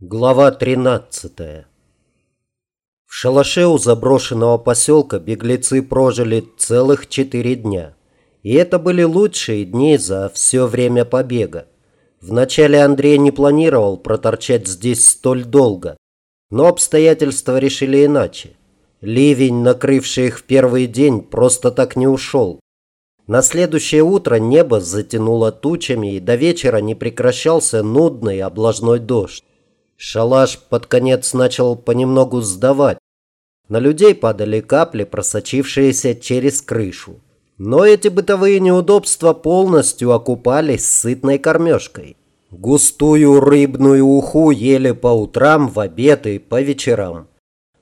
Глава 13 В шалаше у заброшенного поселка беглецы прожили целых четыре дня. И это были лучшие дни за все время побега. Вначале Андрей не планировал проторчать здесь столь долго, но обстоятельства решили иначе. Ливень, накрывший их в первый день, просто так не ушел. На следующее утро небо затянуло тучами, и до вечера не прекращался нудный облажной дождь. Шалаш под конец начал понемногу сдавать. На людей падали капли, просочившиеся через крышу. Но эти бытовые неудобства полностью окупались сытной кормежкой. Густую рыбную уху ели по утрам, в обед и по вечерам.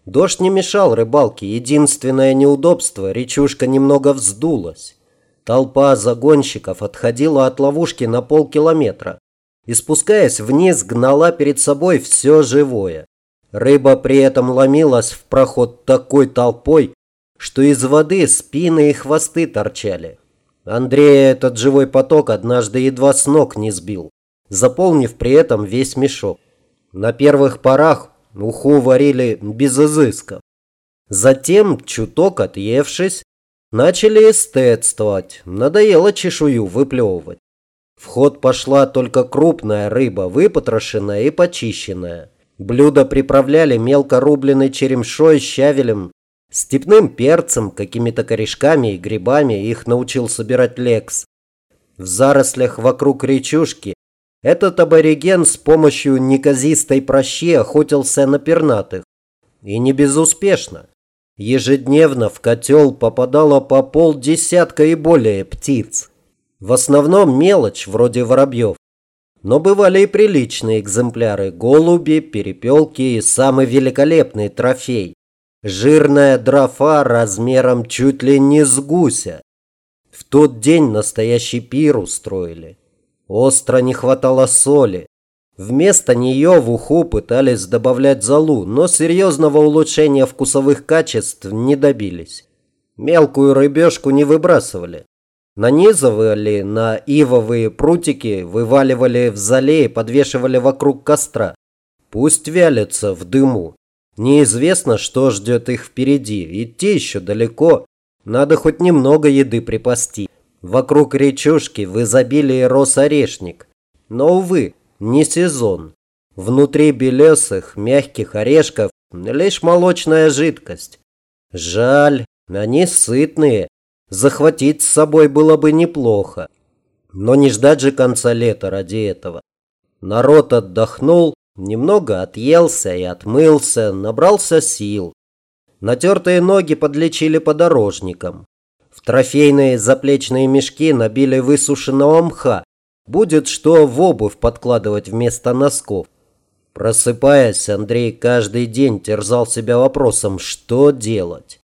Дождь не мешал рыбалке. Единственное неудобство – речушка немного вздулась. Толпа загонщиков отходила от ловушки на полкилометра и, спускаясь вниз, гнала перед собой все живое. Рыба при этом ломилась в проход такой толпой, что из воды спины и хвосты торчали. Андрея этот живой поток однажды едва с ног не сбил, заполнив при этом весь мешок. На первых порах уху варили без изысков. Затем, чуток отъевшись, начали эстетствовать, надоело чешую выплевывать. В ход пошла только крупная рыба, выпотрошенная и почищенная. Блюда приправляли мелко рубленной черемшой, щавелем, степным перцем, какими-то корешками и грибами. Их научил собирать Лекс. В зарослях вокруг речушки этот абориген с помощью неказистой прощи охотился на пернатых. И не безуспешно. Ежедневно в котел попадало по полдесятка и более птиц. В основном мелочь, вроде воробьев. Но бывали и приличные экземпляры – голуби, перепелки и самый великолепный трофей – жирная дрофа размером чуть ли не с гуся. В тот день настоящий пир устроили. Остро не хватало соли. Вместо нее в уху пытались добавлять золу, но серьезного улучшения вкусовых качеств не добились. Мелкую рыбешку не выбрасывали. Нанизывали на ивовые прутики, вываливали в зале и подвешивали вокруг костра. Пусть вялятся в дыму. Неизвестно, что ждет их впереди. Идти еще далеко. Надо хоть немного еды припасти. Вокруг речушки в изобилии рос орешник. Но, увы, не сезон. Внутри белесых, мягких орешков лишь молочная жидкость. Жаль, они сытные, захватить с собой было бы неплохо. Но не ждать же конца лета ради этого. Народ отдохнул, немного отъелся и отмылся, набрался сил. Натертые ноги подлечили подорожникам. В трофейные заплечные мешки набили высушенного мха. Будет что в обувь подкладывать вместо носков. Просыпаясь, Андрей каждый день терзал себя вопросом, что делать.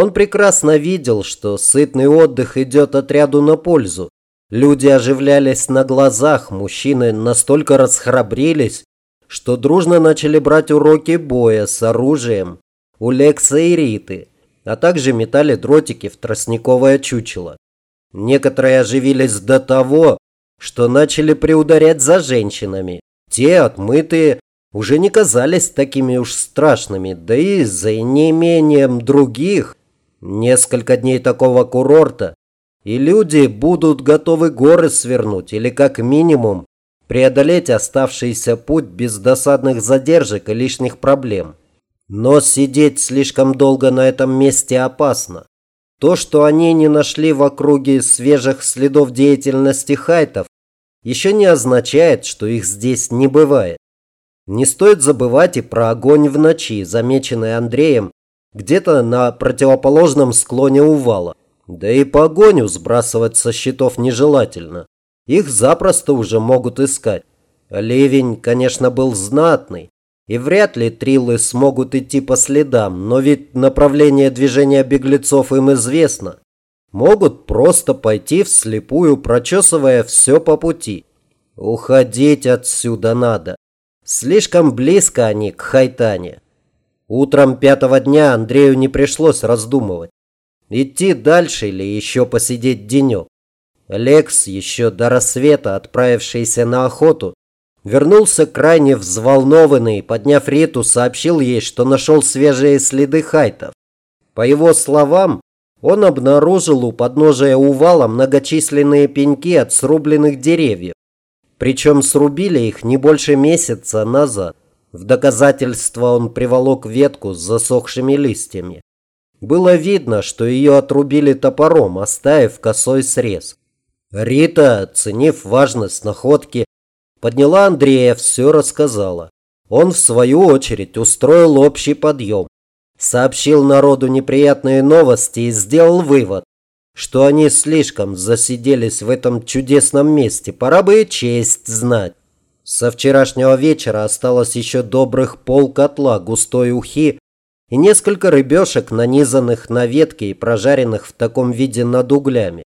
Он прекрасно видел, что сытный отдых идет отряду на пользу. Люди оживлялись на глазах, мужчины настолько расхрабрились, что дружно начали брать уроки боя с оружием у Лекса и Риты, а также метали дротики в тростниковое чучело. Некоторые оживились до того, что начали приударять за женщинами. Те, отмытые, уже не казались такими уж страшными, да и за неимением других Несколько дней такого курорта, и люди будут готовы горы свернуть или как минимум преодолеть оставшийся путь без досадных задержек и лишних проблем. Но сидеть слишком долго на этом месте опасно. То, что они не нашли в округе свежих следов деятельности хайтов, еще не означает, что их здесь не бывает. Не стоит забывать и про огонь в ночи, замеченный Андреем где-то на противоположном склоне увала. Да и погоню сбрасывать со счетов нежелательно. Их запросто уже могут искать. Ливень, конечно, был знатный, и вряд ли триллы смогут идти по следам, но ведь направление движения беглецов им известно. Могут просто пойти вслепую, прочесывая все по пути. Уходить отсюда надо. Слишком близко они к Хайтане. Утром пятого дня Андрею не пришлось раздумывать. Идти дальше или еще посидеть денек. Лекс, еще до рассвета отправившийся на охоту, Вернулся крайне взволнованный, подняв Риту, сообщил ей, что нашел свежие следы хайтов. По его словам, он обнаружил у подножия увала многочисленные пеньки от срубленных деревьев. Причем срубили их не больше месяца назад. В доказательство он приволок ветку с засохшими листьями. Было видно, что ее отрубили топором, оставив косой срез. Рита, оценив важность находки, подняла Андрея, все рассказала. Он, в свою очередь, устроил общий подъем, сообщил народу неприятные новости и сделал вывод, что они слишком засиделись в этом чудесном месте. Пора бы и честь знать. Со вчерашнего вечера осталось еще добрых пол котла густой ухи и несколько рыбешек, нанизанных на ветки и прожаренных в таком виде над углями.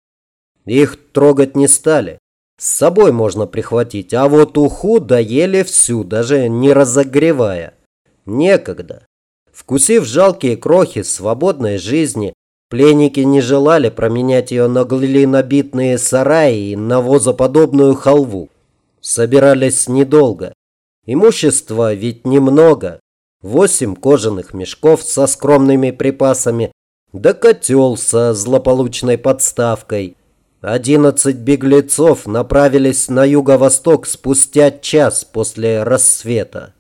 Их трогать не стали. С собой можно прихватить, а вот уху доели всю, даже не разогревая. Некогда. Вкусив жалкие крохи свободной жизни, пленники не желали променять ее на глинобитные сараи и навозоподобную халву. Собирались недолго. Имущества ведь немного. Восемь кожаных мешков со скромными припасами, да котел со злополучной подставкой. Одиннадцать беглецов направились на юго-восток спустя час после рассвета.